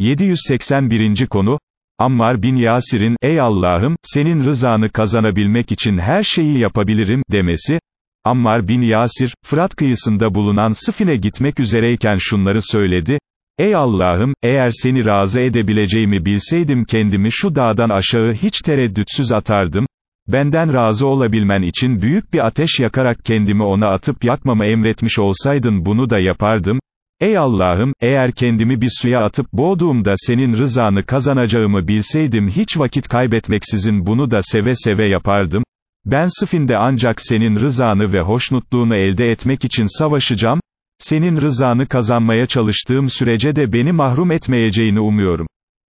781. konu, Ammar bin Yasir'in, ey Allah'ım, senin rızanı kazanabilmek için her şeyi yapabilirim, demesi, Ammar bin Yasir, Fırat kıyısında bulunan Sıfin'e gitmek üzereyken şunları söyledi, Ey Allah'ım, eğer seni razı edebileceğimi bilseydim kendimi şu dağdan aşağı hiç tereddütsüz atardım, benden razı olabilmen için büyük bir ateş yakarak kendimi ona atıp yakmamı emretmiş olsaydın bunu da yapardım, Ey Allah'ım, eğer kendimi bir suya atıp boğduğumda senin rızanı kazanacağımı bilseydim hiç vakit kaybetmeksizin bunu da seve seve yapardım, ben sıfinde ancak senin rızanı ve hoşnutluğunu elde etmek için savaşacağım, senin rızanı kazanmaya çalıştığım sürece de beni mahrum etmeyeceğini umuyorum.